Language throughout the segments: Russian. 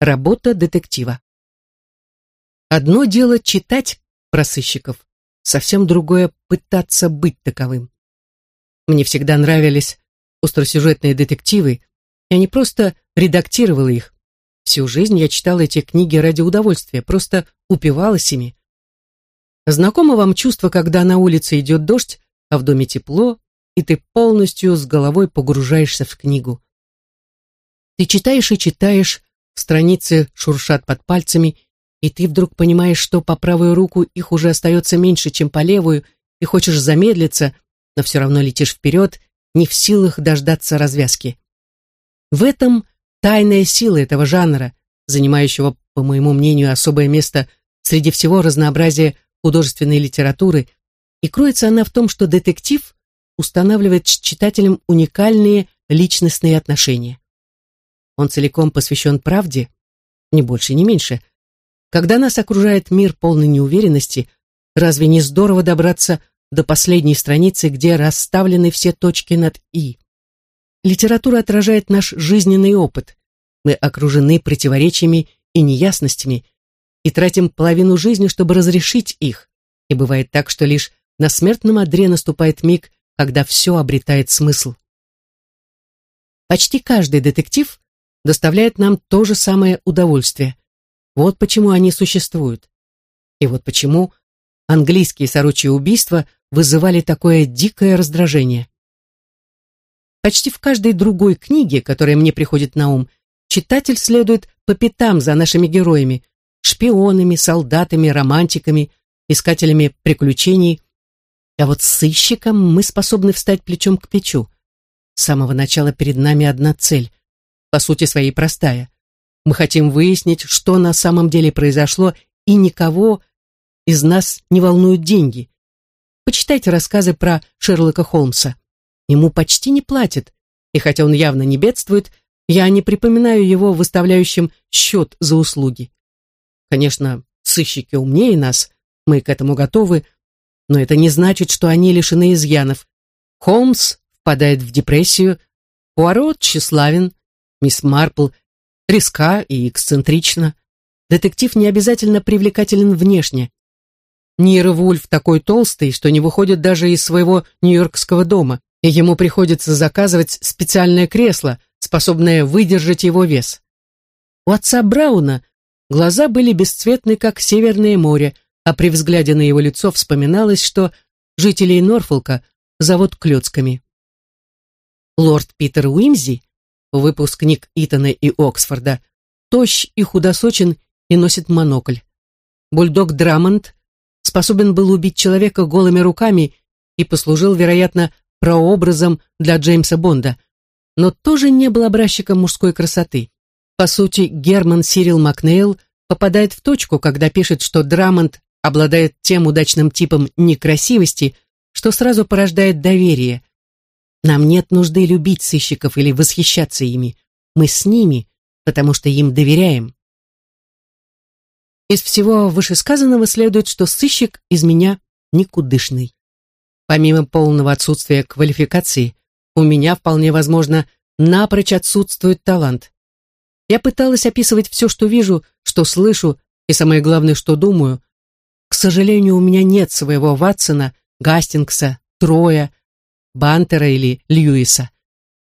Работа детектива. Одно дело читать про сыщиков, совсем другое пытаться быть таковым. Мне всегда нравились остросюжетные детективы, я не просто редактировала их. Всю жизнь я читала эти книги ради удовольствия, просто упивалась ими. Знакомо вам чувство, когда на улице идет дождь, а в доме тепло, и ты полностью с головой погружаешься в книгу. Ты читаешь и читаешь, страницы шуршат под пальцами, и ты вдруг понимаешь, что по правую руку их уже остается меньше, чем по левую, и хочешь замедлиться, но все равно летишь вперед, не в силах дождаться развязки. В этом тайная сила этого жанра, занимающего, по моему мнению, особое место среди всего разнообразия художественной литературы, и кроется она в том, что детектив устанавливает с читателем уникальные личностные отношения. Он целиком посвящен правде, ни больше, ни меньше. Когда нас окружает мир полной неуверенности, разве не здорово добраться до последней страницы, где расставлены все точки над «и»? Литература отражает наш жизненный опыт. Мы окружены противоречиями и неясностями и тратим половину жизни, чтобы разрешить их. И бывает так, что лишь на смертном одре наступает миг, когда все обретает смысл. Почти каждый детектив доставляет нам то же самое удовольствие. Вот почему они существуют. И вот почему английские сорочьи убийства вызывали такое дикое раздражение. Почти в каждой другой книге, которая мне приходит на ум, читатель следует по пятам за нашими героями, шпионами, солдатами, романтиками, искателями приключений. А вот с сыщиком мы способны встать плечом к плечу. С самого начала перед нами одна цель по сути своей простая. Мы хотим выяснить, что на самом деле произошло, и никого из нас не волнуют деньги. Почитайте рассказы про Шерлока Холмса. Ему почти не платят, и хотя он явно не бедствует, я не припоминаю его выставляющим счет за услуги. Конечно, сыщики умнее нас, мы к этому готовы, но это не значит, что они лишены изъянов. Холмс впадает в депрессию, Пуаро тщеславен, Мисс Марпл резка и эксцентрична. Детектив не обязательно привлекателен внешне. Нира Вульф такой толстый, что не выходит даже из своего нью-йоркского дома, и ему приходится заказывать специальное кресло, способное выдержать его вес. У отца Брауна глаза были бесцветны, как Северное море, а при взгляде на его лицо вспоминалось, что жителей Норфолка зовут клёцками. Лорд Питер Уимзи выпускник Итона и Оксфорда, тощ и худосочен и носит монокль. Бульдог Драмонт способен был убить человека голыми руками и послужил, вероятно, прообразом для Джеймса Бонда, но тоже не был образчиком мужской красоты. По сути, Герман Сирил Макнейл попадает в точку, когда пишет, что Драмонт обладает тем удачным типом некрасивости, что сразу порождает доверие, нам нет нужды любить сыщиков или восхищаться ими. Мы с ними, потому что им доверяем. Из всего вышесказанного следует, что сыщик из меня никудышный. Помимо полного отсутствия квалификации, у меня вполне возможно напрочь отсутствует талант. Я пыталась описывать все, что вижу, что слышу, и самое главное, что думаю. К сожалению, у меня нет своего Ватсона, Гастингса, Троя, Бантера или Льюиса.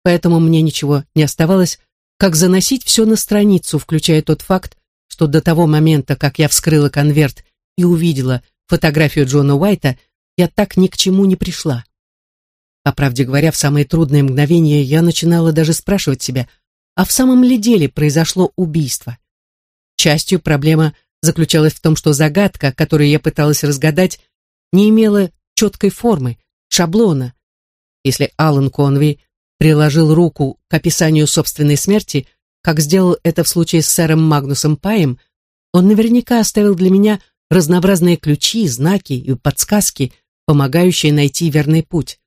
Поэтому мне ничего не оставалось, как заносить все на страницу, включая тот факт, что до того момента, как я вскрыла конверт и увидела фотографию Джона Уайта, я так ни к чему не пришла. По правде говоря, в самые трудные мгновения я начинала даже спрашивать себя, а в самом ли деле произошло убийство? Частью проблема заключалась в том, что загадка, которую я пыталась разгадать, не имела четкой формы, шаблона, если Алан Конви приложил руку к описанию собственной смерти, как сделал это в случае с сэром Магнусом Паем, он наверняка оставил для меня разнообразные ключи, знаки и подсказки, помогающие найти верный путь.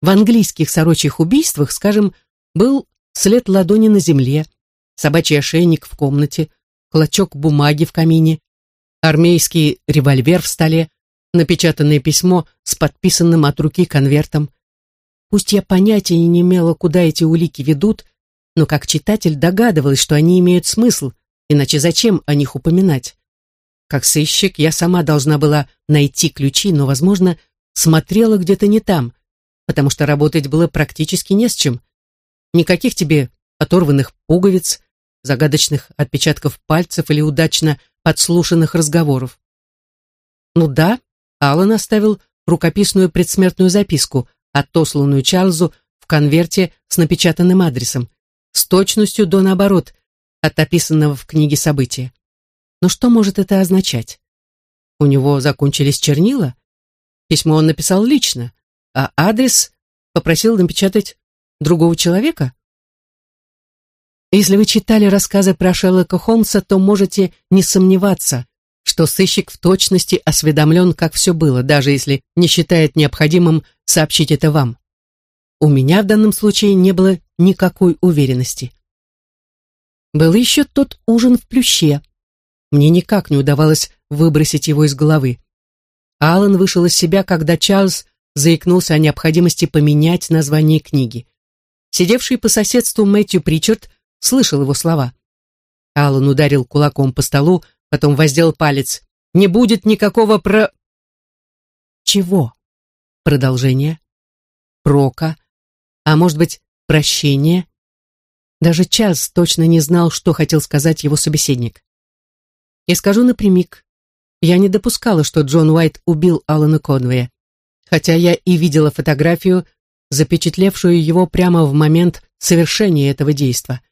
В английских сорочьих убийствах, скажем, был след ладони на земле, собачий ошейник в комнате, клочок бумаги в камине, армейский револьвер в столе, напечатанное письмо с подписанным от руки конвертом. Пусть я понятия не имела, куда эти улики ведут, но как читатель догадывалась, что они имеют смысл, Иначе зачем о них упоминать? Как сыщик я сама должна была найти ключи, но, возможно, смотрела где-то не там, потому что работать было практически не с чем. Никаких тебе оторванных пуговиц, загадочных отпечатков пальцев или удачно подслушанных разговоров. Ну да, Аллан оставил рукописную предсмертную записку, отосланную Чарльзу в конверте с напечатанным адресом, с точностью до наоборот, от описанного в книге события. Но что может это означать? У него закончились чернила? Письмо он написал лично, а адрес попросил напечатать другого человека? Если вы читали рассказы про Шерлока Холмса, то можете не сомневаться, что сыщик в точности осведомлен, как все было, даже если не считает необходимым сообщить это вам. У меня в данном случае не было никакой уверенности. Был еще тот ужин в плюще. Мне никак не удавалось выбросить его из головы. Алан вышел из себя, когда Чарльз заикнулся о необходимости поменять название книги. Сидевший по соседству Мэтью Причард слышал его слова. Алан ударил кулаком по столу, потом воздел палец. «Не будет никакого про...» «Чего?» «Продолжение?» «Прока?» «А может быть, прощение?» Даже Час точно не знал, что хотел сказать его собеседник. И скажу напрямик, я не допускала, что Джон Уайт убил Алана Конвея, хотя я и видела фотографию, запечатлевшую его прямо в момент совершения этого действа.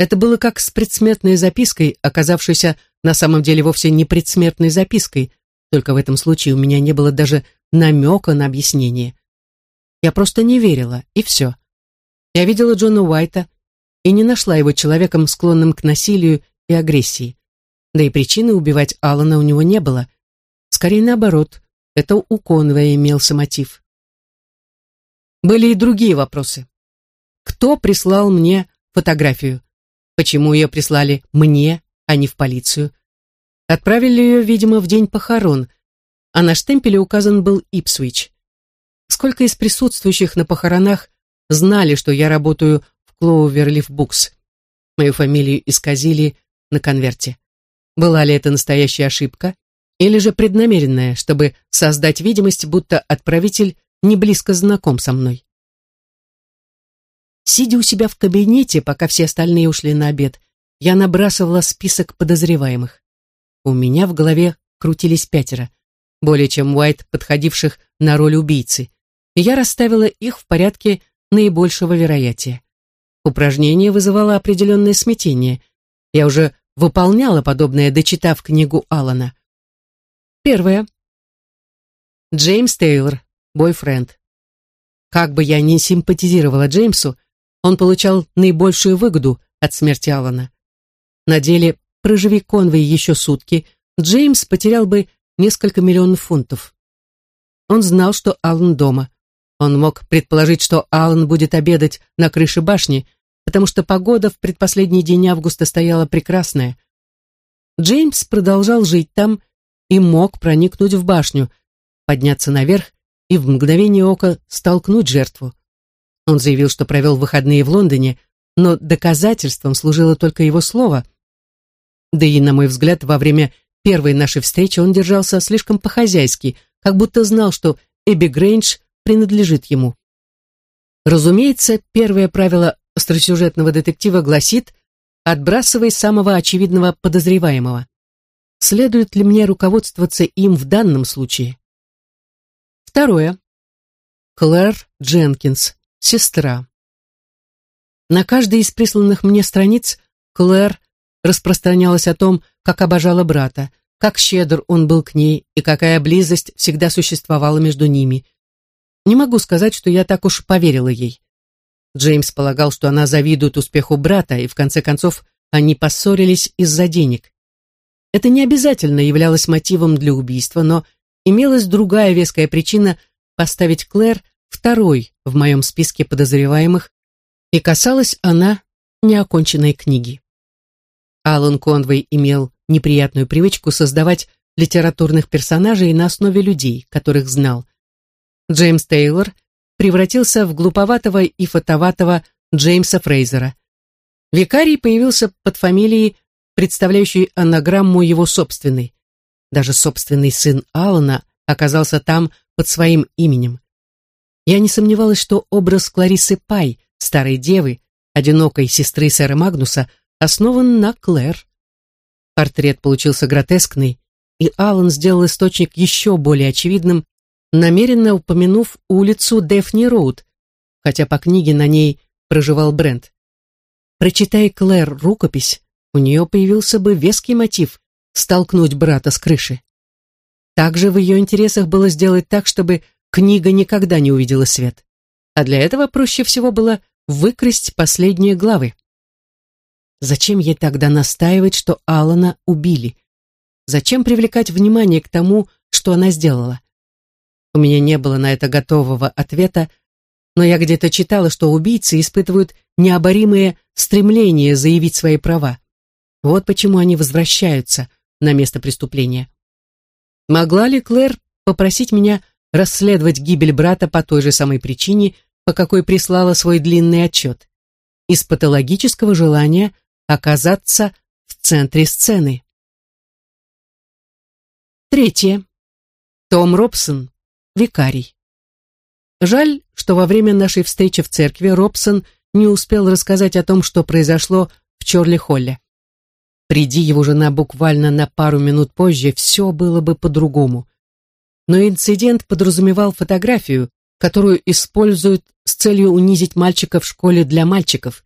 Это было как с предсмертной запиской, оказавшейся на самом деле вовсе не предсмертной запиской, только в этом случае у меня не было даже намека на объяснение. Я просто не верила, и все. Я видела Джона Уайта и не нашла его человеком, склонным к насилию и агрессии. Да и причины убивать Алана у него не было. Скорее наоборот, это у Конвея имелся мотив. Были и другие вопросы. Кто прислал мне фотографию? Почему ее прислали мне, а не в полицию? Отправили ее, видимо, в день похорон, а на штемпеле указан был Ипсвич. Сколько из присутствующих на похоронах знали, что я работаю в Клоуверлиф Букс? Мою фамилию исказили на конверте. Была ли это настоящая ошибка? Или же преднамеренная, чтобы создать видимость, будто отправитель не близко знаком со мной? Сидя у себя в кабинете, пока все остальные ушли на обед, я набрасывала список подозреваемых. У меня в голове крутились пятеро, более чем Уайт, подходивших на роль убийцы, и я расставила их в порядке наибольшего вероятия. Упражнение вызывало определенное смятение. Я уже выполняла подобное, дочитав книгу Алана. Первое. Джеймс Тейлор, бойфренд. Как бы я ни симпатизировала Джеймсу, он получал наибольшую выгоду от смерти Алана. На деле, проживи Конвей еще сутки, Джеймс потерял бы несколько миллионов фунтов. Он знал, что Алан дома. Он мог предположить, что Алан будет обедать на крыше башни, потому что погода в предпоследний день августа стояла прекрасная. Джеймс продолжал жить там и мог проникнуть в башню, подняться наверх и в мгновение ока столкнуть жертву. Он заявил, что провел выходные в Лондоне, но доказательством служило только его слово. Да и, на мой взгляд, во время первой нашей встречи он держался слишком по-хозяйски, как будто знал, что Эбби Грейндж принадлежит ему. Разумеется, первое правило остросюжетного детектива гласит «отбрасывай самого очевидного подозреваемого». Следует ли мне руководствоваться им в данном случае? Второе. Клэр Дженкинс, Сестра. На каждой из присланных мне страниц Клэр распространялась о том, как обожала брата, как щедр он был к ней и какая близость всегда существовала между ними. Не могу сказать, что я так уж поверила ей. Джеймс полагал, что она завидует успеху брата, и в конце концов они поссорились из-за денег. Это не обязательно являлось мотивом для убийства, но имелась другая веская причина поставить Клэр второй в моем списке подозреваемых, и касалась она неоконченной книги. Алан Конвей имел неприятную привычку создавать литературных персонажей на основе людей, которых знал. Джеймс Тейлор превратился в глуповатого и фотоватого Джеймса Фрейзера. Викарий появился под фамилией представляющий анаграмму его собственной. Даже собственный сын Алана оказался там под своим именем. Я не сомневалась, что образ Кларисы Пай, старой девы, одинокой сестры сэра Магнуса, основан на Клэр. Портрет получился гротескный, и Алан сделал источник еще более очевидным, намеренно упомянув улицу Дефни Роуд, хотя по книге на ней проживал Брент. Прочитай Клэр рукопись, у нее появился бы веский мотив столкнуть брата с крыши. Также в ее интересах было сделать так, чтобы книга никогда не увидела свет. А для этого проще всего было выкрасть последние главы. Зачем ей тогда настаивать, что Алана убили? Зачем привлекать внимание к тому, что она сделала? У меня не было на это готового ответа, но я где-то читала, что убийцы испытывают необоримые стремления заявить свои права. Вот почему они возвращаются на место преступления. Могла ли Клэр попросить меня расследовать гибель брата по той же самой причине, по какой прислала свой длинный отчет? Из патологического желания оказаться в центре сцены. Третье. Том Робсон, викарий. Жаль, что во время нашей встречи в церкви Робсон не успел рассказать о том, что произошло в Чорли-Холле. Приди его жена буквально на пару минут позже, все было бы по-другому. Но инцидент подразумевал фотографию, которую используют с целью унизить мальчика в школе для мальчиков,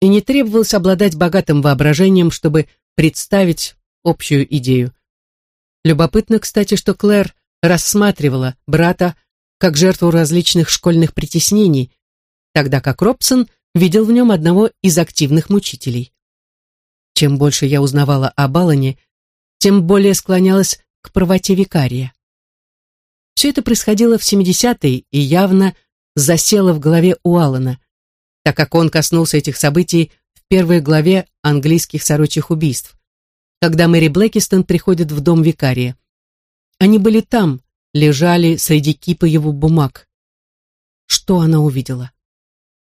и не требовалось обладать богатым воображением, чтобы представить общую идею. Любопытно, кстати, что Клэр рассматривала брата как жертву различных школьных притеснений, тогда как Робсон видел в нем одного из активных мучителей. Чем больше я узнавала о Балане, тем более склонялась к правоте викария. Все это происходило в 70-е и явно засело в голове у Алана, так как он коснулся этих событий в первой главе английских сорочьих убийств, когда Мэри Блэкистон приходит в дом викария. Они были там, лежали среди кипа его бумаг. Что она увидела?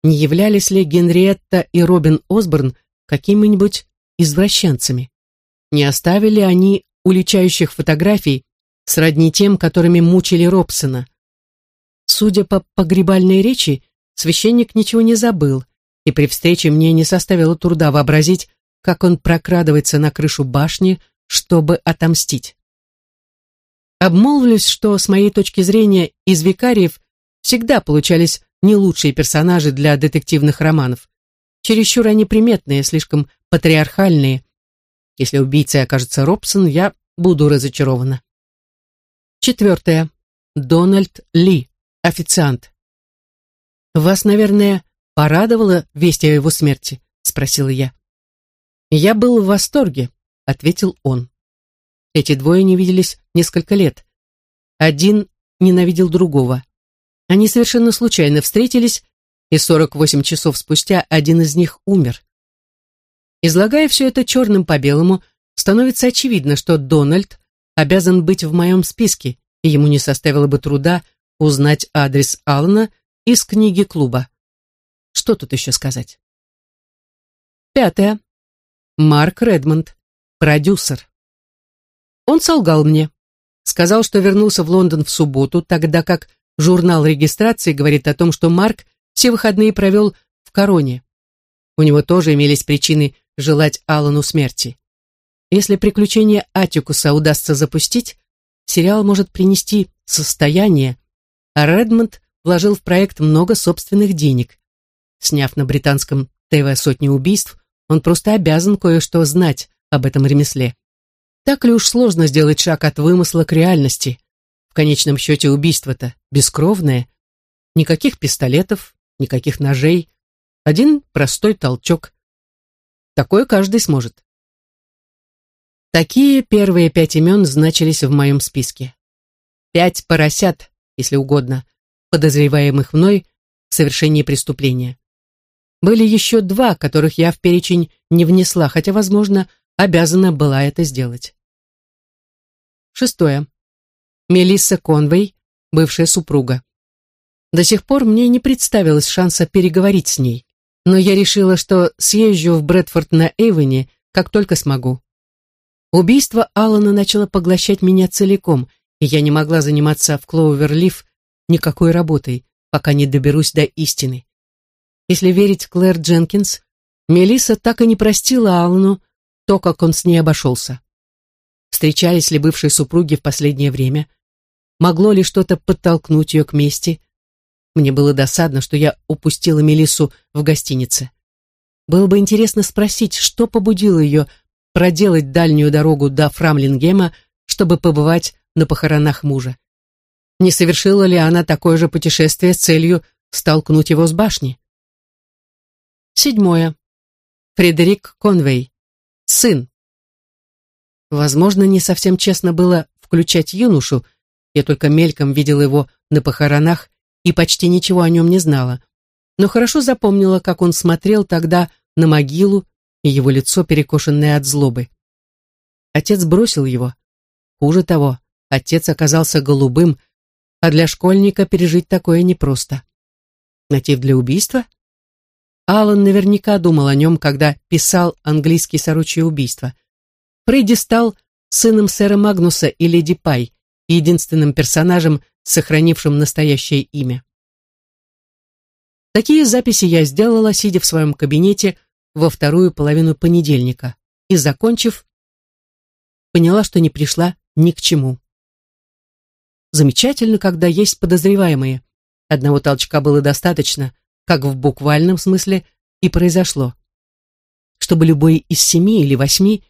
Не являлись ли Генриетта и Робин Осборн какими-нибудь извращенцами? Не оставили они уличающих фотографий сродни тем, которыми мучили Робсона? Судя по погребальной речи, священник ничего не забыл, и при встрече мне не составило труда вообразить, как он прокрадывается на крышу башни, чтобы отомстить. Обмолвлюсь, что с моей точки зрения из викариев всегда получались не лучшие персонажи для детективных романов. Чересчур они приметные, слишком патриархальные. Если убийцей окажется Робсон, я буду разочарована. Четвертое. Дональд Ли, официант. «Вас, наверное, порадовала весть о его смерти?» — спросила я. «Я был в восторге», — ответил он. Эти двое не виделись несколько лет. Один ненавидел другого. Они совершенно случайно встретились, и 48 часов спустя один из них умер. Излагая все это черным по белому, становится очевидно, что Дональд обязан быть в моем списке, и ему не составило бы труда узнать адрес Алана из книги клуба. Что тут еще сказать? Пятое. Марк Редмонд, продюсер. Он солгал мне. Сказал, что вернулся в Лондон в субботу, тогда как журнал регистрации говорит о том, что Марк все выходные провел в Короне. У него тоже имелись причины желать Алану смерти. Если приключение Атикуса удастся запустить, сериал может принести состояние, а Редмонд вложил в проект много собственных денег. Сняв на британском ТВ сотни убийств, он просто обязан кое-что знать об этом ремесле. Так ли уж сложно сделать шаг от вымысла к реальности? В конечном счете убийство-то бескровное. Никаких пистолетов, никаких ножей. Один простой толчок. Такое каждый сможет. Такие первые пять имен значились в моем списке. Пять поросят, если угодно, подозреваемых мной в совершении преступления. Были еще два, которых я в перечень не внесла, хотя, возможно, обязана была это сделать. Шестое. Мелисса Конвей, бывшая супруга. До сих пор мне не представилось шанса переговорить с ней, но я решила, что съезжу в Брэдфорд на Эйвене, как только смогу. Убийство Алана начало поглощать меня целиком, и я не могла заниматься в Клоуверлиф никакой работой, пока не доберусь до истины. Если верить Клэр Дженкинс, Мелисса так и не простила Аллану то, как он с ней обошелся. Встречались ли бывшие супруги в последнее время? Могло ли что-то подтолкнуть ее к мести? Мне было досадно, что я упустила Мелиссу в гостинице. Было бы интересно спросить, что побудило ее проделать дальнюю дорогу до Фрамлингема, чтобы побывать на похоронах мужа. Не совершила ли она такое же путешествие с целью столкнуть его с башни? Седьмое. Фредерик Конвей. Сын. Возможно, не совсем честно было включать юношу, я только мельком видела его на похоронах и почти ничего о нем не знала, но хорошо запомнила, как он смотрел тогда на могилу и его лицо, перекошенное от злобы. Отец бросил его. Хуже того, отец оказался голубым, а для школьника пережить такое непросто. Мотив для убийства? Алан наверняка думал о нем, когда писал английский сорочье убийство. Фредди стал сыном сэра Магнуса и леди Пай, единственным персонажем, сохранившим настоящее имя. Такие записи я сделала, сидя в своем кабинете во вторую половину понедельника, и, закончив, поняла, что не пришла ни к чему. Замечательно, когда есть подозреваемые. Одного толчка было достаточно, как в буквальном смысле и произошло. Чтобы любой из семи или восьми,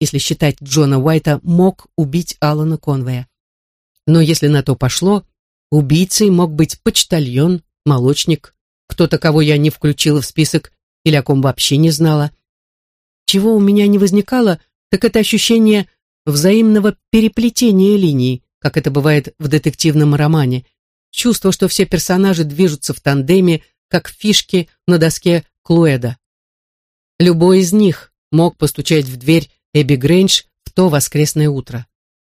если считать Джона Уайта, мог убить Алана Конвея. Но если на то пошло, убийцей мог быть почтальон, молочник, кто-то, кого я не включила в список или о ком вообще не знала. Чего у меня не возникало, так это ощущение взаимного переплетения линий, как это бывает в детективном романе. Чувство, что все персонажи движутся в тандеме, как фишки на доске Клуэда. Любой из них мог постучать в дверь Эбби Грейндж в то воскресное утро.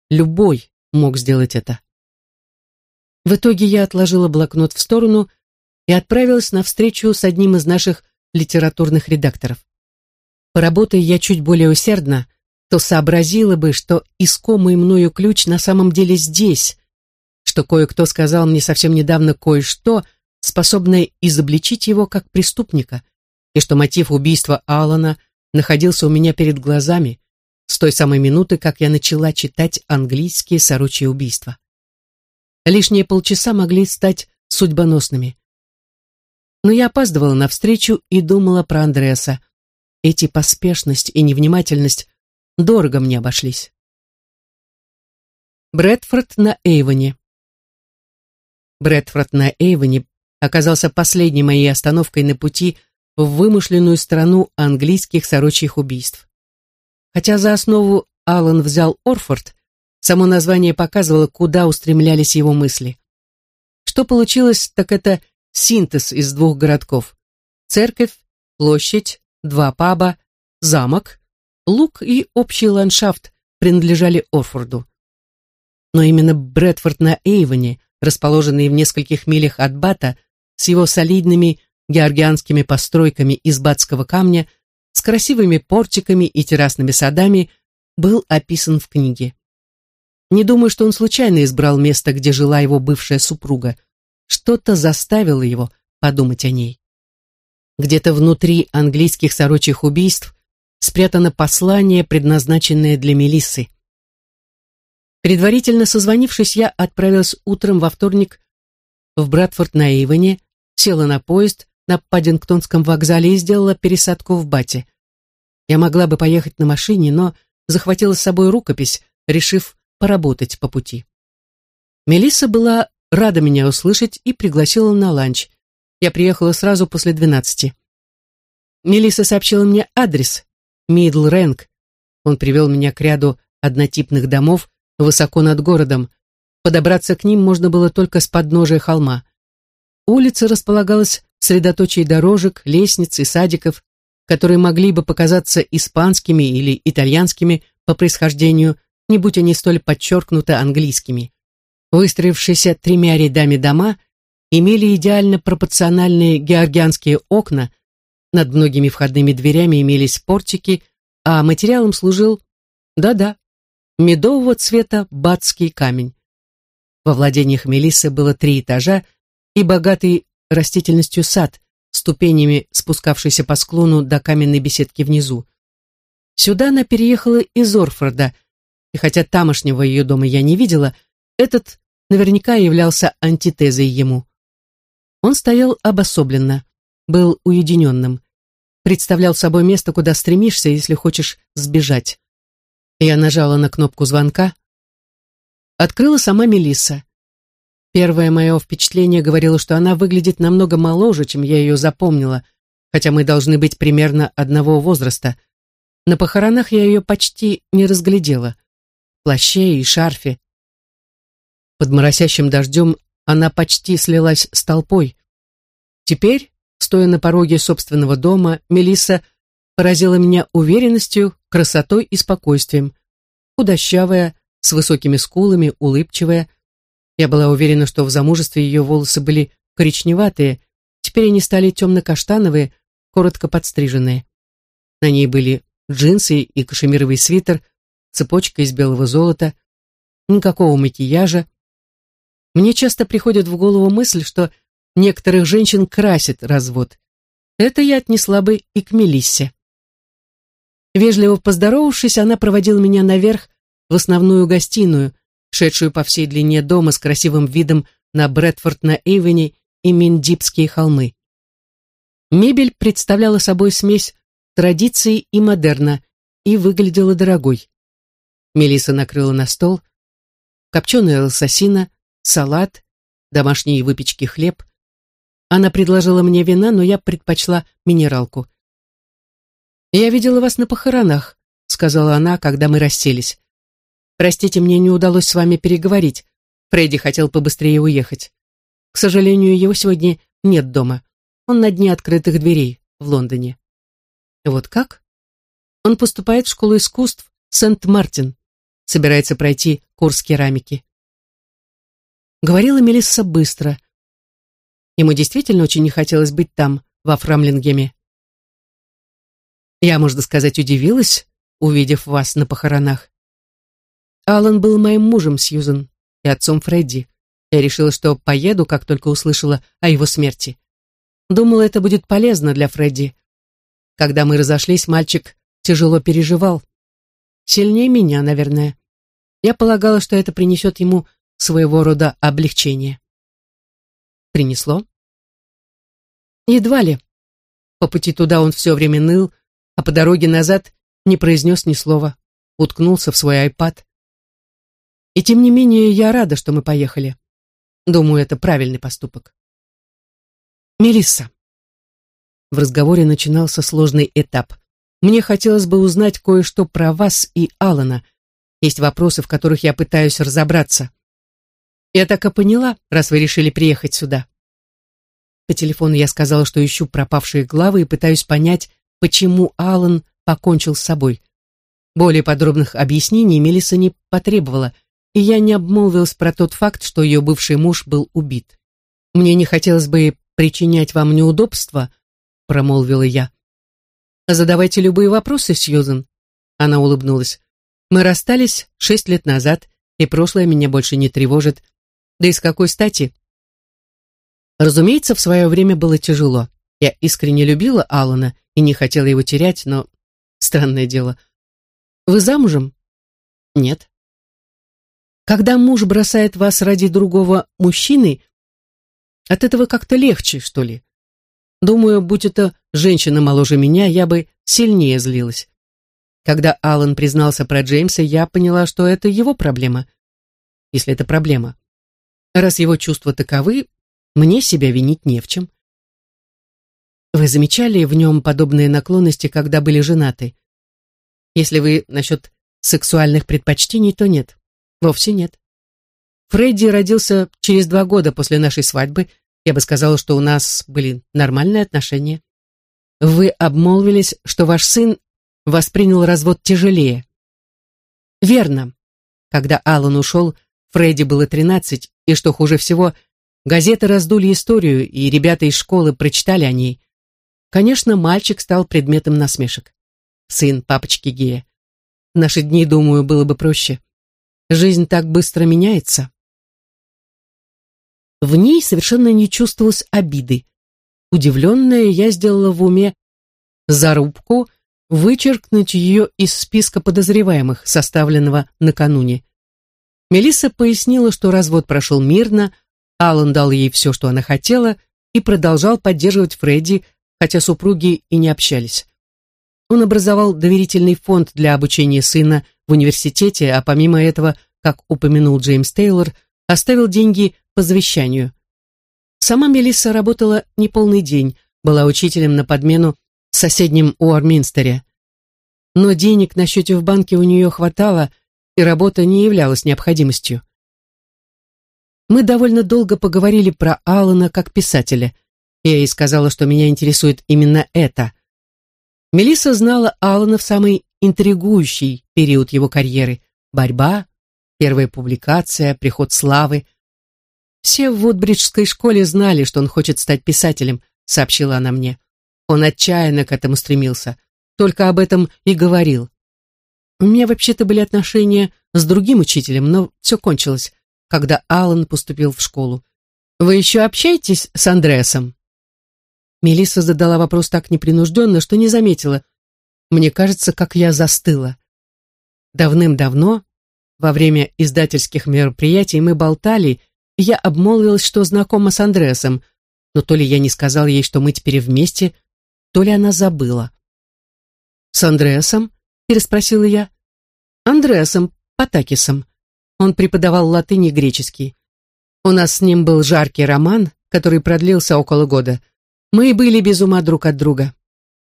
Любой мог сделать это. В итоге я отложила блокнот в сторону и отправилась на встречу с одним из наших литературных редакторов. Поработая я чуть более усердно, то сообразила бы, что искомый мною ключ на самом деле здесь, что кое-кто сказал мне совсем недавно кое-что, способное изобличить его как преступника, и что мотив убийства Алана находился у меня перед глазами с той самой минуты, как я начала читать английские сорочьи убийства. Лишние полчаса могли стать судьбоносными. Но я опаздывала на встречу и думала про Андреаса. Эти поспешность и невнимательность дорого мне обошлись. Брэдфорд на Эйвоне. Брэдфорд на Эйвоне оказался последней моей остановкой на пути в вымышленную страну английских сорочьих убийств. Хотя за основу Аллан взял Орфорд, само название показывало, куда устремлялись его мысли. Что получилось, так это синтез из двух городков. Церковь, площадь, два паба, замок, луг и общий ландшафт принадлежали Орфорду. Но именно Брэдфорд на Эйвоне, расположенный в нескольких милях от Бата, с его солидными георгианскими постройками из батского камня, с красивыми портиками и террасными садами, был описан в книге. Не думаю, что он случайно избрал место, где жила его бывшая супруга – что-то заставило его подумать о ней. Где-то внутри английских сорочьих убийств спрятано послание, предназначенное для Мелиссы. Предварительно созвонившись, я отправилась утром во вторник в Братфорд на Эйвоне, села на поезд на Паддингтонском вокзале и сделала пересадку в Бате. Я могла бы поехать на машине, но захватила с собой рукопись, решив поработать по пути. Мелисса была рада меня услышать и пригласила на ланч. Я приехала сразу после двенадцати. Мелисса сообщила мне адрес. Мидл Рэнк. Он привел меня к ряду однотипных домов высоко над городом. Подобраться к ним можно было только с подножия холма. Улица располагалась в средоточии дорожек, лестниц и садиков, которые могли бы показаться испанскими или итальянскими по происхождению, не будь они столь подчеркнуто английскими. Выстроившиеся тремя рядами дома имели идеально пропорциональные георгианские окна, над многими входными дверями имелись портики, а материалом служил, да-да, медового цвета батский камень. Во владениях Мелиссы было три этажа и богатый растительностью сад, ступенями спускавшийся по склону до каменной беседки внизу. Сюда она переехала из Орфорда, и хотя тамошнего ее дома я не видела, этот наверняка являлся антитезой ему. Он стоял обособленно, был уединенным, представлял собой место, куда стремишься, если хочешь сбежать. Я нажала на кнопку звонка. Открыла сама Мелисса. Первое мое впечатление говорило, что она выглядит намного моложе, чем я ее запомнила, хотя мы должны быть примерно одного возраста. На похоронах я ее почти не разглядела. Плаще и шарфе. Под моросящим дождем она почти слилась с толпой. Теперь, стоя на пороге собственного дома, Мелисса поразила меня уверенностью, красотой и спокойствием. Худощавая, с высокими скулами, улыбчивая, я была уверена, что в замужестве ее волосы были коричневатые, теперь они стали темно-каштановые, коротко подстриженные. На ней были джинсы и кашемировый свитер, цепочка из белого золота, никакого макияжа. Мне часто приходит в голову мысль, что некоторых женщин красит развод. Это я отнесла бы и к Мелиссе. Вежливо поздоровавшись, она проводила меня наверх в основную гостиную, шедшую по всей длине дома с красивым видом на Брэдфорд на Эйвене и Миндипские холмы. Мебель представляла собой смесь традиции и модерна и выглядела дорогой. Мелиса накрыла на стол копченая лососина, салат, домашние выпечки хлеб. Она предложила мне вина, но я предпочла минералку. «Я видела вас на похоронах», — сказала она, когда мы расселись. Простите, мне не удалось с вами переговорить. Фредди хотел побыстрее уехать. К сожалению, его сегодня нет дома. Он на дне открытых дверей в Лондоне. Вот как? Он поступает в школу искусств Сент-Мартин. Собирается пройти курс керамики. Говорила Мелисса быстро. Ему действительно очень не хотелось быть там, во Фрамлингеме. Я, можно сказать, удивилась, увидев вас на похоронах. Алан был моим мужем, Сьюзен, и отцом Фредди. Я решила, что поеду, как только услышала о его смерти. Думала, это будет полезно для Фредди. Когда мы разошлись, мальчик тяжело переживал. Сильнее меня, наверное. Я полагала, что это принесет ему своего рода облегчение. Принесло? Едва ли. По пути туда он все время ныл, а по дороге назад не произнес ни слова. Уткнулся в свой айпад. И тем не менее я рада, что мы поехали. Думаю, это правильный поступок. Мелисса. В разговоре начинался сложный этап. Мне хотелось бы узнать кое-что про вас и Алана. Есть вопросы, в которых я пытаюсь разобраться. Я так и поняла, раз вы решили приехать сюда. По телефону я сказала, что ищу пропавшие главы и пытаюсь понять, почему Алан покончил с собой. Более подробных объяснений Мелисса не потребовала, и я не обмолвилась про тот факт, что ее бывший муж был убит. «Мне не хотелось бы причинять вам неудобства», — промолвила я. «Задавайте любые вопросы, Сьюзен», — она улыбнулась. «Мы расстались шесть лет назад, и прошлое меня больше не тревожит. Да и с какой стати?» Разумеется, в свое время было тяжело. Я искренне любила Алана и не хотела его терять, но... Странное дело. «Вы замужем?» «Нет». Когда муж бросает вас ради другого мужчины, от этого как-то легче, что ли. Думаю, будь это женщина моложе меня, я бы сильнее злилась. Когда Алан признался про Джеймса, я поняла, что это его проблема. Если это проблема. Раз его чувства таковы, мне себя винить не в чем. Вы замечали в нем подобные наклонности, когда были женаты? Если вы насчет сексуальных предпочтений, то нет. Вовсе нет. Фредди родился через два года после нашей свадьбы. Я бы сказала, что у нас были нормальные отношения. Вы обмолвились, что ваш сын воспринял развод тяжелее. Верно. Когда Аллан ушел, Фредди было тринадцать, и, что хуже всего, газеты раздули историю, и ребята из школы прочитали о ней. Конечно, мальчик стал предметом насмешек. сын папочки гея. В наши дни, думаю, было бы проще. Жизнь так быстро меняется. В ней совершенно не чувствовалось обиды. Удивленная, я сделала в уме зарубку вычеркнуть ее из списка подозреваемых, составленного накануне. Мелисса пояснила, что развод прошел мирно, Аллан дал ей все, что она хотела, и продолжал поддерживать Фредди, хотя супруги и не общались. Он образовал доверительный фонд для обучения сына в университете, а помимо этого, как упомянул Джеймс Тейлор, оставил деньги по завещанию. Сама Мелисса работала неполный день, была учителем на подмену в соседнем Уорминстере. Но денег на счете в банке у нее хватало, и работа не являлась необходимостью. Мы довольно долго поговорили про Алана как писателя. Я ей сказала, что меня интересует именно это. Мелисса знала Алана в самый интригующий период его карьеры. Борьба, первая публикация, приход славы. Все в Вудбриджской школе знали, что он хочет стать писателем, сообщила она мне. Он отчаянно к этому стремился, только об этом и говорил. У меня вообще-то были отношения с другим учителем, но все кончилось, когда Алан поступил в школу. Вы еще общаетесь с Андреасом? Мелисса задала вопрос так непринужденно, что не заметила. Мне кажется, как я застыла. Давным-давно, во время издательских мероприятий, мы болтали, и я обмолвилась, что знакома с Андреасом, но то ли я не сказал ей, что мы теперь вместе, то ли она забыла. «С Андреасом?» — переспросила я. «Андреасом Патакисом. Он преподавал латынь и греческий. У нас с ним был жаркий роман, который продлился около года. Мы были без ума друг от друга.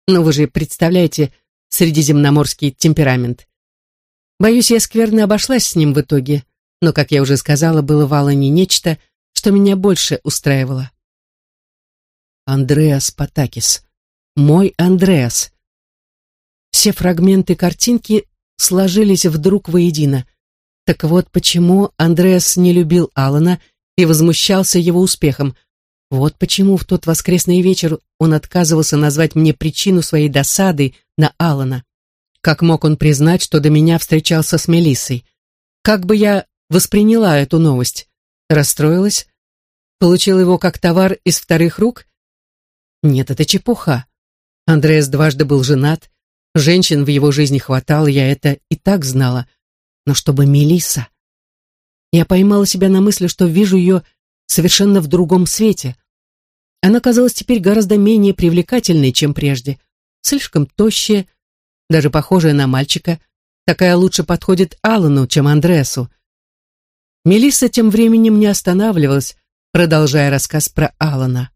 Но вы же представляете средиземноморский темперамент. Боюсь, я скверно обошлась с ним в итоге, но, как я уже сказала, было в Алане нечто, что меня больше устраивало. Андреас Патакис. Мой Андреас. Все фрагменты картинки сложились вдруг воедино. Так вот почему Андреас не любил Алана и возмущался его успехом. Вот почему в тот воскресный вечер он отказывался назвать мне причину своей досады на Алана. Как мог он признать, что до меня встречался с Мелиссой? Как бы я восприняла эту новость? Расстроилась? Получил его как товар из вторых рук? Нет, это чепуха. Андреас дважды был женат, женщин в его жизни хватало, я это и так знала. Но чтобы Мелиса, Я поймала себя на мысли, что вижу ее совершенно в другом свете. Она казалась теперь гораздо менее привлекательной, чем прежде. Слишком тощая, даже похожая на мальчика. Такая лучше подходит Аллану, чем Андреасу. Мелисса тем временем не останавливалась, продолжая рассказ про Алана.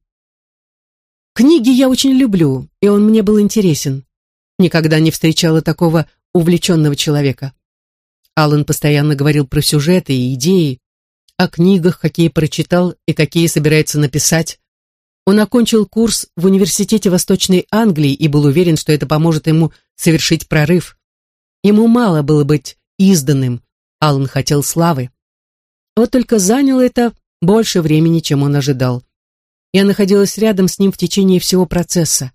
Книги я очень люблю, и он мне был интересен. Никогда не встречала такого увлеченного человека. Аллан постоянно говорил про сюжеты и идеи, о книгах, какие прочитал и какие собирается написать. Он окончил курс в Университете Восточной Англии и был уверен, что это поможет ему совершить прорыв. Ему мало было быть изданным, Аллан хотел славы. Вот только заняло это больше времени, чем он ожидал. Я находилась рядом с ним в течение всего процесса.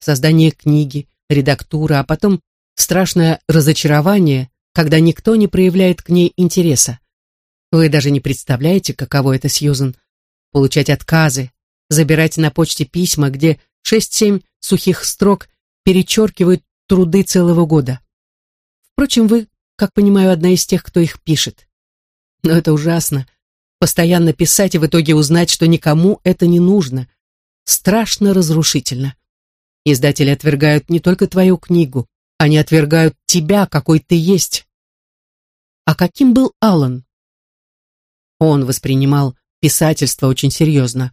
Создание книги, редактура, а потом страшное разочарование, когда никто не проявляет к ней интереса. Вы даже не представляете, каково это, Сьюзен, получать отказы, забирать на почте письма, где шесть-семь сухих строк перечеркивают труды целого года. Впрочем, вы, как понимаю, одна из тех, кто их пишет. Но это ужасно Постоянно писать и в итоге узнать, что никому это не нужно. Страшно разрушительно. Издатели отвергают не только твою книгу, они отвергают тебя, какой ты есть. А каким был Аллан? Он воспринимал писательство очень серьезно.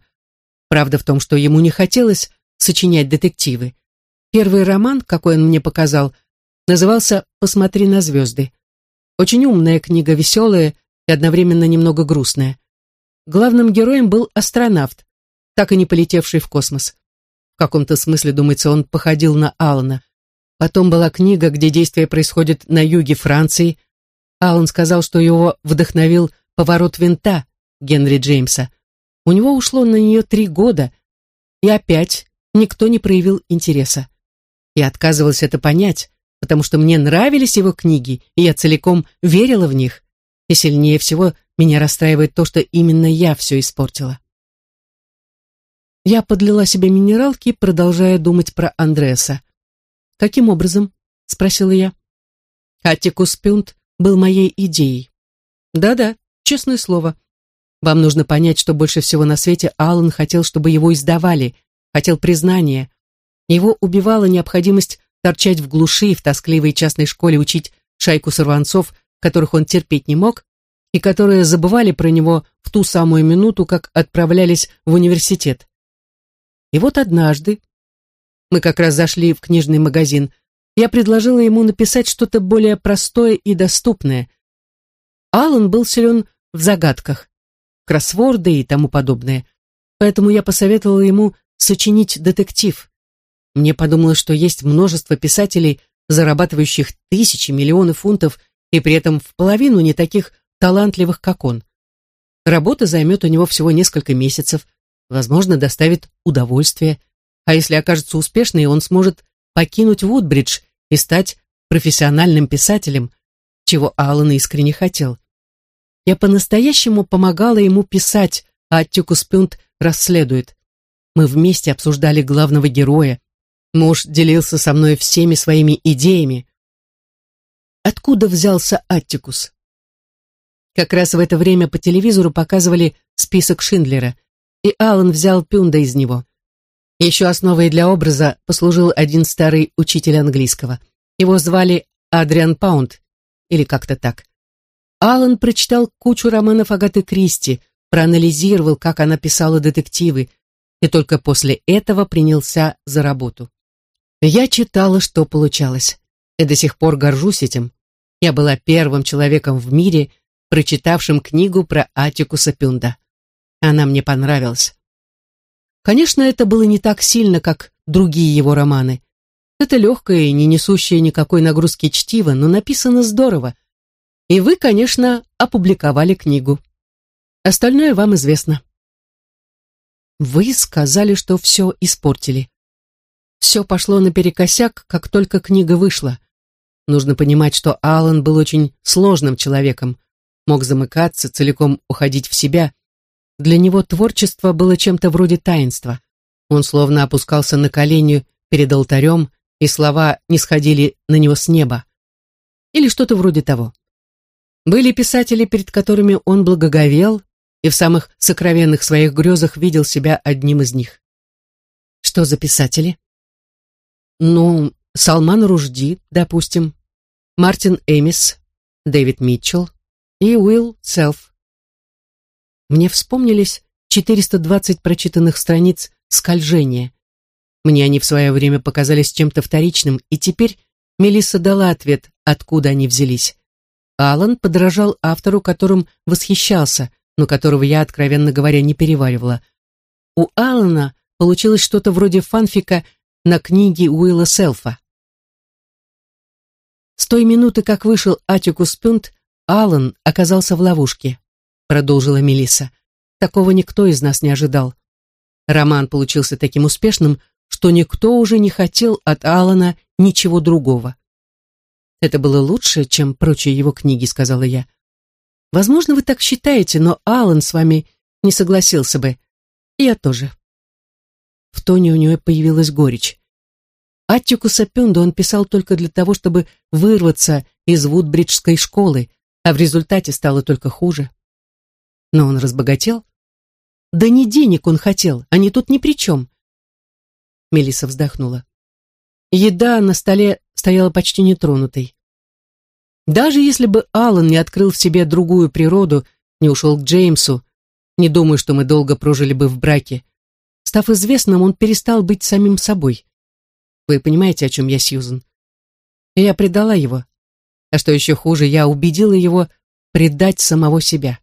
Правда в том, что ему не хотелось сочинять детективы. Первый роман, какой он мне показал, назывался «Посмотри на звезды». Очень умная книга, веселая и одновременно немного грустная. Главным героем был астронавт, так и не полетевший в космос. В каком-то смысле, думается, он походил на Алана. Потом была книга, где действие происходит на юге Франции. Алан сказал, что его вдохновил поворот винта Генри Джеймса. У него ушло на нее три года, и опять никто не проявил интереса. Я отказывалась это понять, потому что мне нравились его книги, и я целиком верила в них. И сильнее всего меня расстраивает то, что именно я все испортила. Я подлила себе минералки, продолжая думать про Андреаса. «Каким образом?» — спросила я. «Аттикус Пюнт был моей идеей». «Да-да, честное слово. Вам нужно понять, что больше всего на свете Аллан хотел, чтобы его издавали, хотел признания. Его убивала необходимость торчать в глуши в тоскливой частной школе учить шайку сорванцов, которых он терпеть не мог, и которые забывали про него в ту самую минуту, как отправлялись в университет. И вот однажды, мы как раз зашли в книжный магазин, я предложила ему написать что-то более простое и доступное. Алан был силен в загадках, кроссворды и тому подобное, поэтому я посоветовала ему сочинить детектив. Мне подумалось, что есть множество писателей, зарабатывающих тысячи, миллионы фунтов, и при этом в половину не таких талантливых, как он. Работа займет у него всего несколько месяцев, возможно, доставит удовольствие, а если окажется успешной, он сможет покинуть Вудбридж и стать профессиональным писателем, чего Аллан искренне хотел. Я по-настоящему помогала ему писать, а Аттикус Пюнт расследует. Мы вместе обсуждали главного героя. Муж делился со мной всеми своими идеями. Откуда взялся Аттикус? Как раз в это время по телевизору показывали список Шиндлера – и Алан взял Пюнда из него. Еще основой для образа послужил один старый учитель английского. Его звали Адриан Паунд, или как-то так. Алан прочитал кучу романов Агаты Кристи, проанализировал, как она писала детективы, и только после этого принялся за работу. Я читала, что получалось, и до сих пор горжусь этим. Я была первым человеком в мире, прочитавшим книгу про Атикуса Пюнда. Она мне понравилась. Конечно, это было не так сильно, как другие его романы. Это легкое и не несущее никакой нагрузки чтиво, но написано здорово. И вы, конечно, опубликовали книгу. Остальное вам известно. Вы сказали, что все испортили. Все пошло наперекосяк, как только книга вышла. Нужно понимать, что Алан был очень сложным человеком, мог замыкаться, целиком уходить в себя, для него творчество было чем-то вроде таинства. Он словно опускался на колени перед алтарем, и слова не сходили на него с неба. Или что-то вроде того. Были писатели, перед которыми он благоговел и в самых сокровенных своих грезах видел себя одним из них. Что за писатели? Ну, Салман Ружди, допустим, Мартин Эмис, Дэвид Митчелл и Уилл Селф. Мне вспомнились 420 прочитанных страниц «Скольжения». Мне они в свое время показались чем-то вторичным, и теперь Мелисса дала ответ, откуда они взялись. Алан подражал автору, которым восхищался, но которого я, откровенно говоря, не переваривала. У Алана получилось что-то вроде фанфика на книге Уилла Селфа. С той минуты, как вышел Атикус Пюнт, Алан оказался в ловушке продолжила Мелиса. Такого никто из нас не ожидал. Роман получился таким успешным, что никто уже не хотел от Алана ничего другого. Это было лучше, чем прочие его книги, сказала я. Возможно, вы так считаете, но Алан с вами не согласился бы. И я тоже. В тоне у нее появилась горечь. Аттикуса Пюнда он писал только для того, чтобы вырваться из Вудбриджской школы, а в результате стало только хуже. Но он разбогател? Да не денег он хотел, они тут ни при чем. Мелисса вздохнула. Еда на столе стояла почти нетронутой. Даже если бы Алан не открыл в себе другую природу, не ушел к Джеймсу, не думаю, что мы долго прожили бы в браке. Став известным, он перестал быть самим собой. Вы понимаете, о чем я, Сьюзен? Я предала его. А что еще хуже, я убедила его предать самого себя.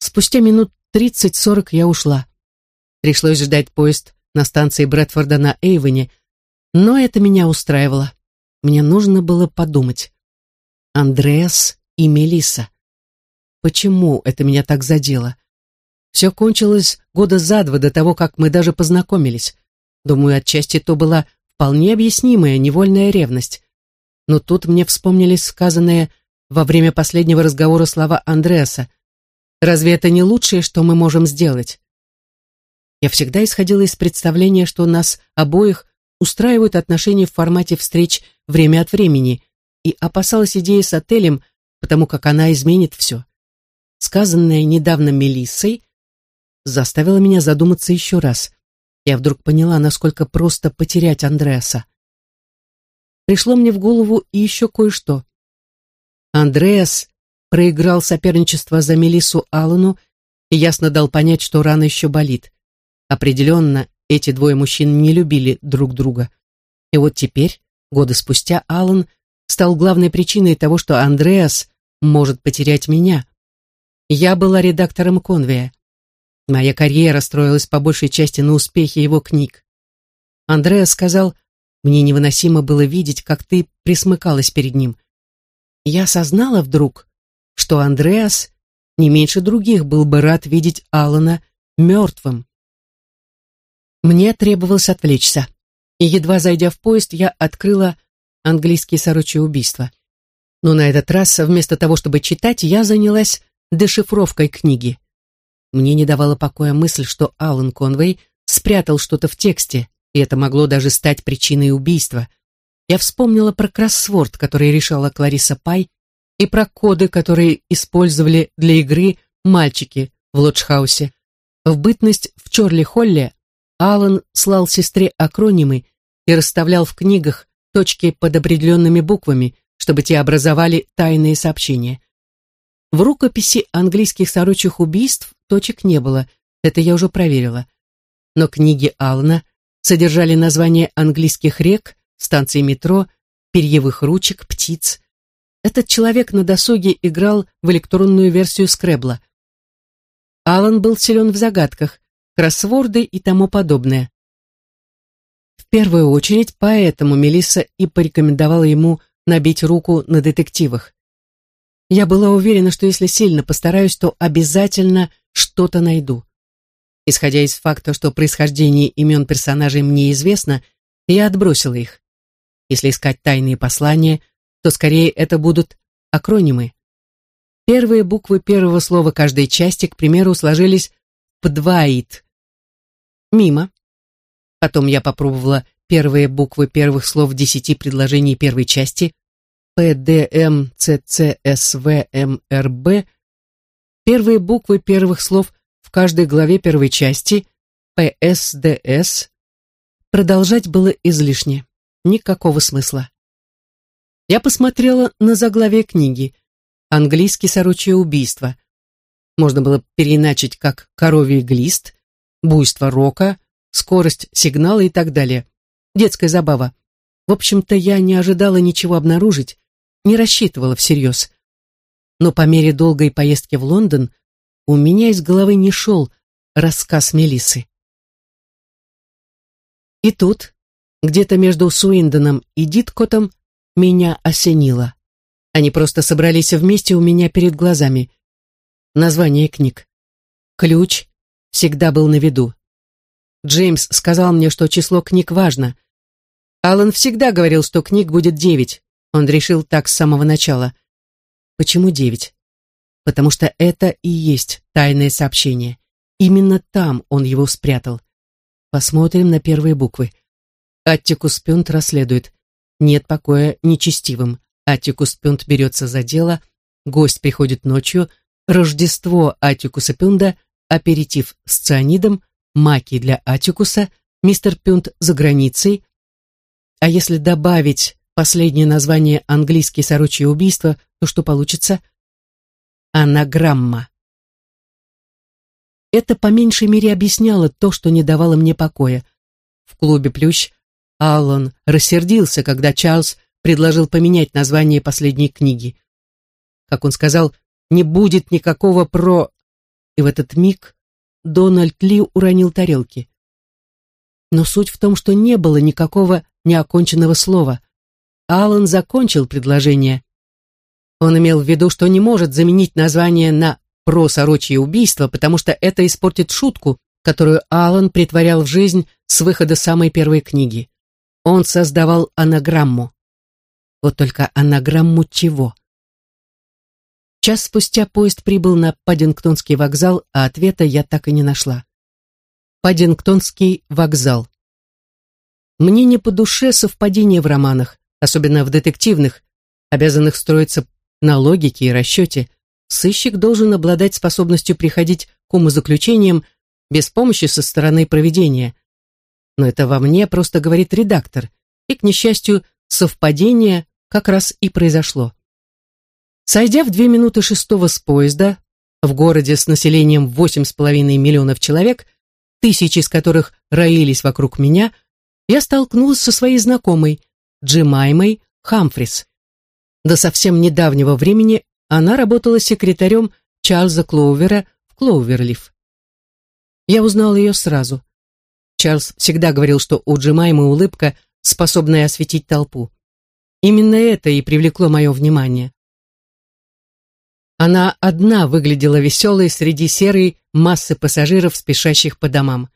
Спустя минут тридцать-сорок я ушла. Пришлось ждать поезд на станции Брэдфорда на Эйвене, но это меня устраивало. Мне нужно было подумать. Андреас и Мелиса. Почему это меня так задело? Все кончилось года за два до того, как мы даже познакомились. Думаю, отчасти то была вполне объяснимая невольная ревность. Но тут мне вспомнились сказанные во время последнего разговора слова Андреаса. «Разве это не лучшее, что мы можем сделать?» Я всегда исходила из представления, что нас обоих устраивают отношения в формате встреч время от времени, и опасалась идеи с отелем, потому как она изменит все. Сказанное недавно Мелиссой заставило меня задуматься еще раз. Я вдруг поняла, насколько просто потерять Андреаса. Пришло мне в голову и еще кое-что. Андреас проиграл соперничество за Мелиссу Аллану и ясно дал понять, что рана еще болит. Определенно, эти двое мужчин не любили друг друга. И вот теперь, годы спустя, Аллан стал главной причиной того, что Андреас может потерять меня. Я была редактором Конвея. Моя карьера строилась по большей части на успехе его книг. Андреас сказал, мне невыносимо было видеть, как ты присмыкалась перед ним. Я осознала вдруг, что Андреас не меньше других был бы рад видеть Алана мертвым. Мне требовалось отвлечься, и едва зайдя в поезд, я открыла английские сорочье убийства. Но на этот раз, вместо того, чтобы читать, я занялась дешифровкой книги. Мне не давала покоя мысль, что Алан Конвей спрятал что-то в тексте, и это могло даже стать причиной убийства. Я вспомнила про кроссворд, который решала Клариса Пай, и про коды, которые использовали для игры мальчики в Лоджхаусе. В бытность в Чорли-Холле Алан слал сестре акронимы и расставлял в книгах точки под определенными буквами, чтобы те образовали тайные сообщения. В рукописи английских сорочьих убийств точек не было, это я уже проверила. Но книги Алана содержали названия английских рек, станций метро, перьевых ручек, птиц. Этот человек на досуге играл в электронную версию скребла. Алан был силен в загадках, кроссворды и тому подобное. В первую очередь поэтому Мелисса и порекомендовала ему набить руку на детективах. Я была уверена, что если сильно постараюсь, то обязательно что-то найду. Исходя из факта, что происхождение имен персонажей мне известно, я отбросила их. Если искать тайные послания, то скорее это будут акронимы. Первые буквы первого слова каждой части, к примеру, сложились «пдваит». Мимо. Потом я попробовала первые буквы первых слов десяти предложений первой части П, Д, М, Ц, Ц, С, В, М, Р, Б. Первые буквы первых слов в каждой главе первой части П, С, Д, С. Продолжать было излишне. Никакого смысла. Я посмотрела на заглавие книги «Английский сорочье убийство». Можно было переиначить как «Коровий глист», «Буйство рока», «Скорость сигнала» и так далее. Детская забава. В общем-то, я не ожидала ничего обнаружить, не рассчитывала всерьез. Но по мере долгой поездки в Лондон у меня из головы не шел рассказ Мелисы. И тут, где-то между Суиндоном и Диткотом, меня осенило. Они просто собрались вместе у меня перед глазами. Название книг. Ключ всегда был на виду. Джеймс сказал мне, что число книг важно. Алан всегда говорил, что книг будет девять. Он решил так с самого начала. Почему девять? Потому что это и есть тайное сообщение. Именно там он его спрятал. Посмотрим на первые буквы. Аттикус Пюнт расследует. Нет покоя нечестивым. Аттикус Пюнт берется за дело. Гость приходит ночью. Рождество Аттикуса Пюнда. Аперитив с цианидом. Маки для Аттикуса. Мистер Пюнт за границей. А если добавить последнее название английские сорочье убийства, то что получится? Анаграмма. Это по меньшей мере объясняло то, что не давало мне покоя. В клубе «Плющ» Аллан рассердился, когда Чарльз предложил поменять название последней книги. Как он сказал, не будет никакого про... И в этот миг Дональд Ли уронил тарелки. Но суть в том, что не было никакого неоконченного слова. Алан закончил предложение. Он имел в виду, что не может заменить название на «про сорочье убийство», потому что это испортит шутку, которую Алан притворял в жизнь с выхода самой первой книги. Он создавал анаграмму. Вот только анаграмму чего? Час спустя поезд прибыл на Паддингтонский вокзал, а ответа я так и не нашла. Паддингтонский вокзал. Мне не по душе совпадение в романах, особенно в детективных, обязанных строиться на логике и расчете. Сыщик должен обладать способностью приходить к умозаключениям без помощи со стороны проведения. Но это во мне просто говорит редактор, и, к несчастью, совпадение как раз и произошло. Сойдя в две минуты шестого с поезда, в городе с населением восемь с половиной миллионов человек, тысячи из которых роились вокруг меня, я столкнулась со своей знакомой, Джимаймой Хамфрис. До совсем недавнего времени она работала секретарем Чарльза Клоувера в Клоуверлиф. Я узнал ее сразу. Чарльз всегда говорил, что у Джимаймы улыбка, способная осветить толпу. Именно это и привлекло мое внимание. Она одна выглядела веселой среди серой массы пассажиров, спешащих по домам.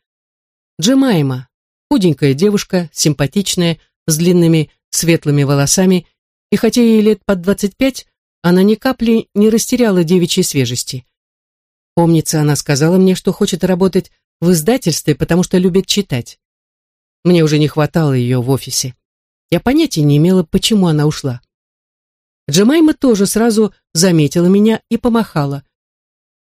Джемайма, худенькая девушка, симпатичная, с длинными светлыми волосами, и хотя ей лет под двадцать пять, она ни капли не растеряла девичьей свежести. Помнится, она сказала мне, что хочет работать в издательстве, потому что любит читать. Мне уже не хватало ее в офисе. Я понятия не имела, почему она ушла. Джемайма тоже сразу заметила меня и помахала.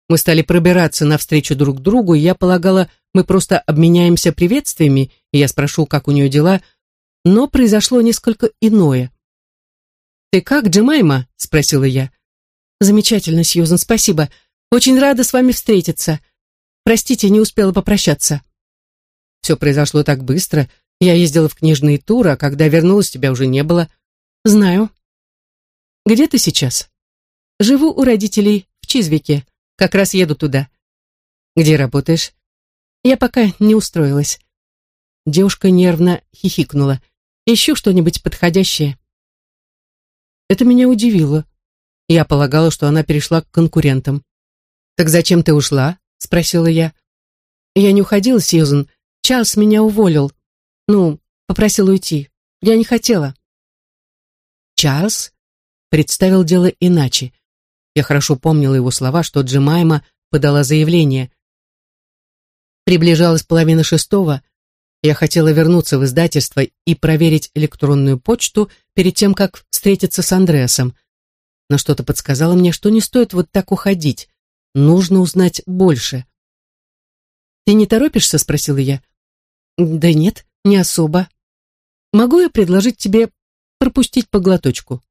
Мы стали пробираться навстречу друг другу, и я полагала, мы просто обменяемся приветствиями, и я спрошу, как у нее дела, но произошло несколько иное. «Ты как, Джемайма?» — спросила я. «Замечательно, Сьюзан, спасибо. Очень рада с вами встретиться. Простите, не успела попрощаться». Все произошло так быстро. Я ездила в книжные туры, а когда вернулась, тебя уже не было. Знаю. Где ты сейчас? Живу у родителей в Чизвике. Как раз еду туда. Где работаешь? Я пока не устроилась. Девушка нервно хихикнула. Ищу что-нибудь подходящее. Это меня удивило. Я полагала, что она перешла к конкурентам. «Так зачем ты ушла?» — спросила я. «Я не уходила, Сьюзен. Чарльз меня уволил. Ну, попросил уйти. Я не хотела». «Чарльз?» представил дело иначе. Я хорошо помнила его слова, что Джемайма подала заявление. Приближалась половина шестого. Я хотела вернуться в издательство и проверить электронную почту перед тем, как встретиться с Андреасом. Но что-то подсказало мне, что не стоит вот так уходить. Нужно узнать больше. «Ты не торопишься?» — спросила я. «Да нет, не особо. Могу я предложить тебе пропустить по глоточку?»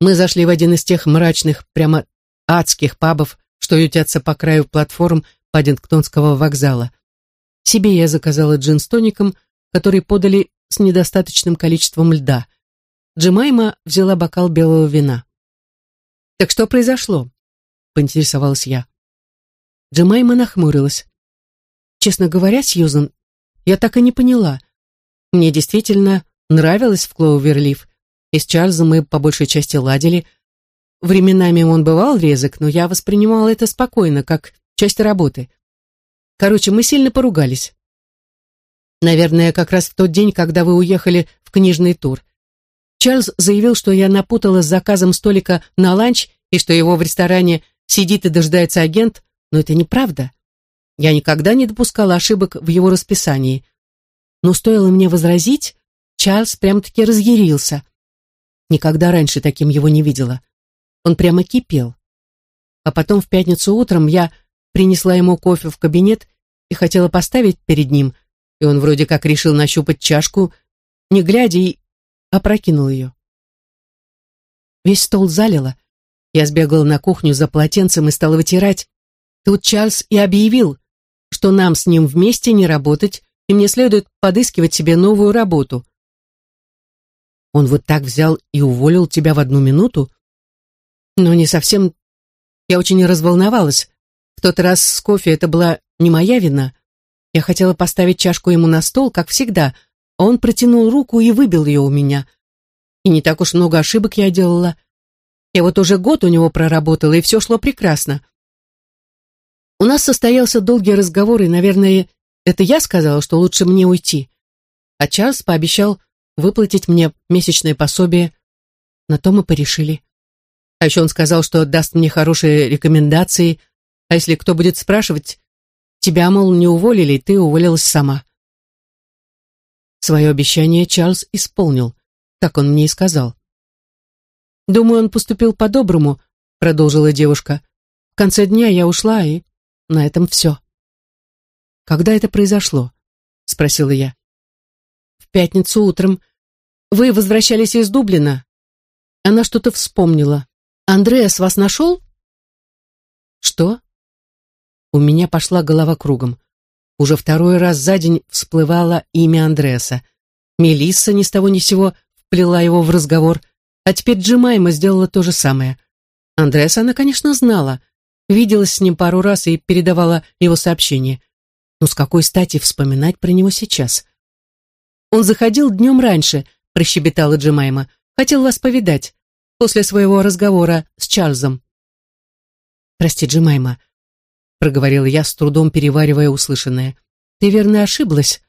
Мы зашли в один из тех мрачных, прямо адских пабов, что ютятся по краю платформ Паддингтонского вокзала. Себе я заказала джин с тоником, который подали с недостаточным количеством льда. Джемайма взяла бокал белого вина. «Так что произошло?» — поинтересовалась я. Джемайма нахмурилась. «Честно говоря, Сьюзан, я так и не поняла. Мне действительно нравилось в Клоуверлиф, и с Чарльзом мы по большей части ладили. Временами он бывал резок, но я воспринимала это спокойно, как часть работы. Короче, мы сильно поругались. Наверное, как раз в тот день, когда вы уехали в книжный тур. Чарльз заявил, что я напутала с заказом столика на ланч и что его в ресторане сидит и дожидается агент, но это неправда. Я никогда не допускала ошибок в его расписании. Но стоило мне возразить, Чарльз прям-таки разъярился. Никогда раньше таким его не видела. Он прямо кипел. А потом в пятницу утром я принесла ему кофе в кабинет и хотела поставить перед ним, и он вроде как решил нащупать чашку, не глядя, и опрокинул ее. Весь стол залило. Я сбегала на кухню за полотенцем и стала вытирать. Тут Чарльз и объявил, что нам с ним вместе не работать, и мне следует подыскивать себе новую работу. Он вот так взял и уволил тебя в одну минуту? Но не совсем... Я очень разволновалась. В тот раз с кофе это была не моя вина. Я хотела поставить чашку ему на стол, как всегда, а он протянул руку и выбил ее у меня. И не так уж много ошибок я делала. Я вот уже год у него проработала, и все шло прекрасно. У нас состоялся долгий разговор, и, наверное, это я сказала, что лучше мне уйти. А Чарльз пообещал выплатить мне месячное пособие. На то мы порешили. А еще он сказал, что даст мне хорошие рекомендации, а если кто будет спрашивать, тебя, мол, не уволили, ты уволилась сама. Свое обещание Чарльз исполнил, как он мне и сказал. «Думаю, он поступил по-доброму», — продолжила девушка. «В конце дня я ушла, и на этом все». «Когда это произошло?» — спросила я. «В пятницу утром. Вы возвращались из Дублина?» Она что-то вспомнила. «Андреас вас нашел?» «Что?» У меня пошла голова кругом. Уже второй раз за день всплывало имя Андреаса. Мелисса ни с того ни сего вплела его в разговор, а теперь Джимайма сделала то же самое. Андреаса она, конечно, знала, виделась с ним пару раз и передавала его сообщения. Но с какой стати вспоминать про него сейчас? «Он заходил днем раньше», — прощебетала Джимайма. «Хотел вас повидать, после своего разговора с Чарльзом». «Прости, Джимайма», проговорила я, с трудом переваривая услышанное. «Ты верно ошиблась.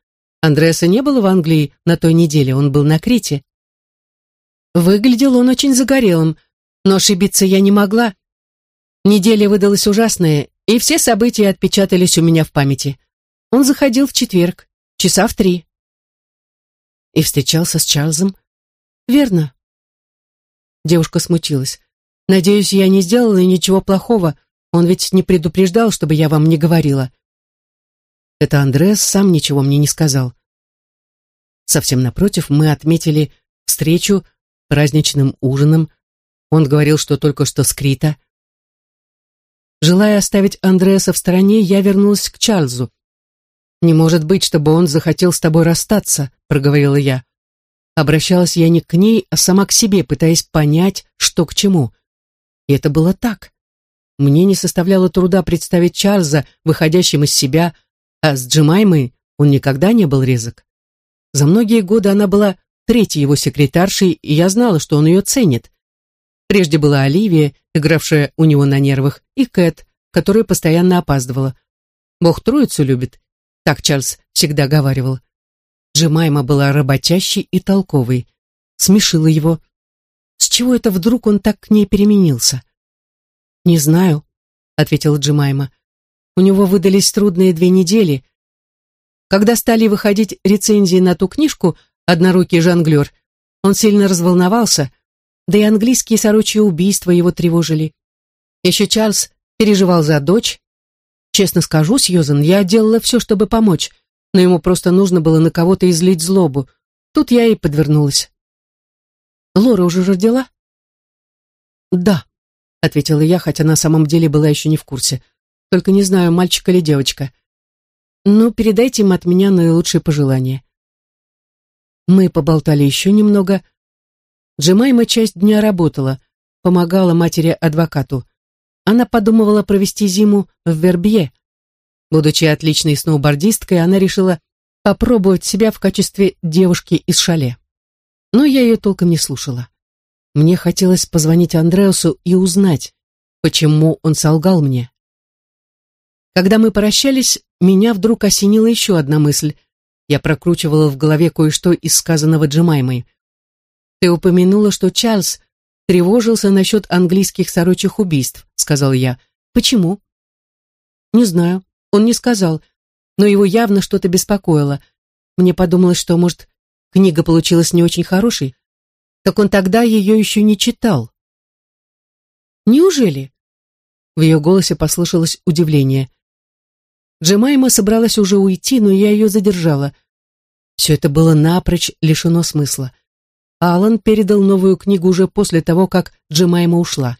Андреаса не было в Англии на той неделе, он был на Крите». Выглядел он очень загорелым, но ошибиться я не могла. Неделя выдалась ужасная, и все события отпечатались у меня в памяти. Он заходил в четверг, часа в три. И встречался с Чарльзом. Верно. Девушка смутилась. Надеюсь, я не сделала ничего плохого, он ведь не предупреждал, чтобы я вам не говорила. Это Андреас сам ничего мне не сказал. Совсем напротив, мы отметили встречу праздничным ужином. Он говорил, что только что скрита. Желая оставить Андреаса в стороне, я вернулась к Чарльзу. «Не может быть, чтобы он захотел с тобой расстаться», — проговорила я. Обращалась я не к ней, а сама к себе, пытаясь понять, что к чему. И это было так. Мне не составляло труда представить Чарльза, выходящим из себя, а с Джемаймой он никогда не был резок. За многие годы она была третьей его секретаршей, и я знала, что он ее ценит. Прежде была Оливия, игравшая у него на нервах, и Кэт, которая постоянно опаздывала. «Бог троицу любит», так Чарльз всегда говаривал. Джемайма была работящей и толковой, смешила его. С чего это вдруг он так к ней переменился? «Не знаю», — ответила Джимайма. «У него выдались трудные две недели. Когда стали выходить рецензии на ту книжку «Однорукий жонглер», он сильно разволновался, да и английские сорочьи убийства его тревожили. Еще Чарльз переживал за дочь. Честно скажу, Сьюзен, я делала все, чтобы помочь, но ему просто нужно было на кого-то излить злобу. Тут я и подвернулась. Лора уже родила? Да ответила я, хотя на самом деле была еще не в курсе. Только не знаю, мальчик или девочка. Ну, передайте им от меня наилучшие пожелания. Мы поболтали еще немного. Джемайма часть дня работала, помогала матери-адвокату. Она подумывала провести зиму в Вербье. Будучи отличной сноубордисткой, она решила попробовать себя в качестве девушки из шале. Но я ее толком не слушала. Мне хотелось позвонить Андреасу и узнать, почему он солгал мне. Когда мы прощались, меня вдруг осенила еще одна мысль. Я прокручивала в голове кое-что из сказанного Джемаймой. «Ты упомянула, что Чарльз тревожился насчет английских сорочьих убийств», — сказал я. «Почему?» «Не знаю. Он не сказал, но его явно что-то беспокоило. Мне подумалось, что, может, книга получилась не очень хорошей, так он тогда ее еще не читал. Неужели? В ее голосе послышалось удивление. Джемайма собралась уже уйти, но я ее задержала. Все это было напрочь лишено смысла. Алан передал новую книгу уже после того, как Джемайма ушла.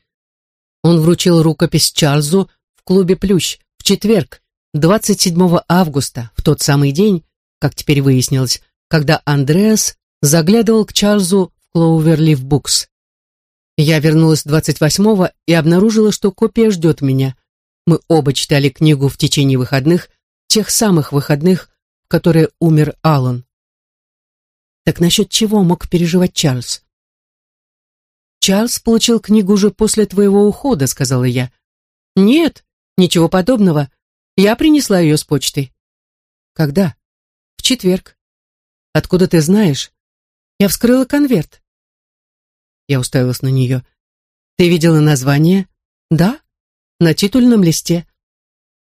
Он вручил рукопись Чарльзу в клубе «Плющ» в четверг, 27 августа, в тот самый день, как теперь выяснилось, когда Андреас заглядывал к Чарльзу Клоуверлив Букс. Я вернулась 28-го и обнаружила, что копия ждет меня. Мы оба читали книгу в течение выходных, тех самых выходных, в которые умер Аллан. Так насчет чего мог переживать Чарльз? «Чарльз получил книгу уже после твоего ухода», — сказала я. «Нет, ничего подобного. Я принесла ее с почты». «Когда?» «В четверг». Откуда ты знаешь? Я вскрыла конверт. Я уставилась на нее. Ты видела название? Да, на титульном листе.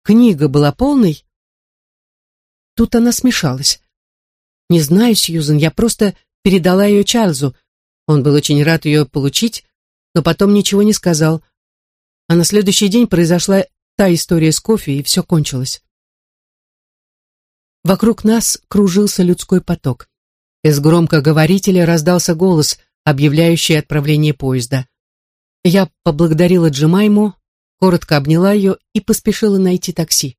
Книга была полной? Тут она смешалась. Не знаю, Сьюзен, я просто передала ее Чарльзу. Он был очень рад ее получить, но потом ничего не сказал. А на следующий день произошла та история с кофе, и все кончилось. Вокруг нас кружился людской поток. Из громкоговорителя раздался голос, объявляющий отправление поезда. Я поблагодарила Джимайму, коротко обняла ее и поспешила найти такси.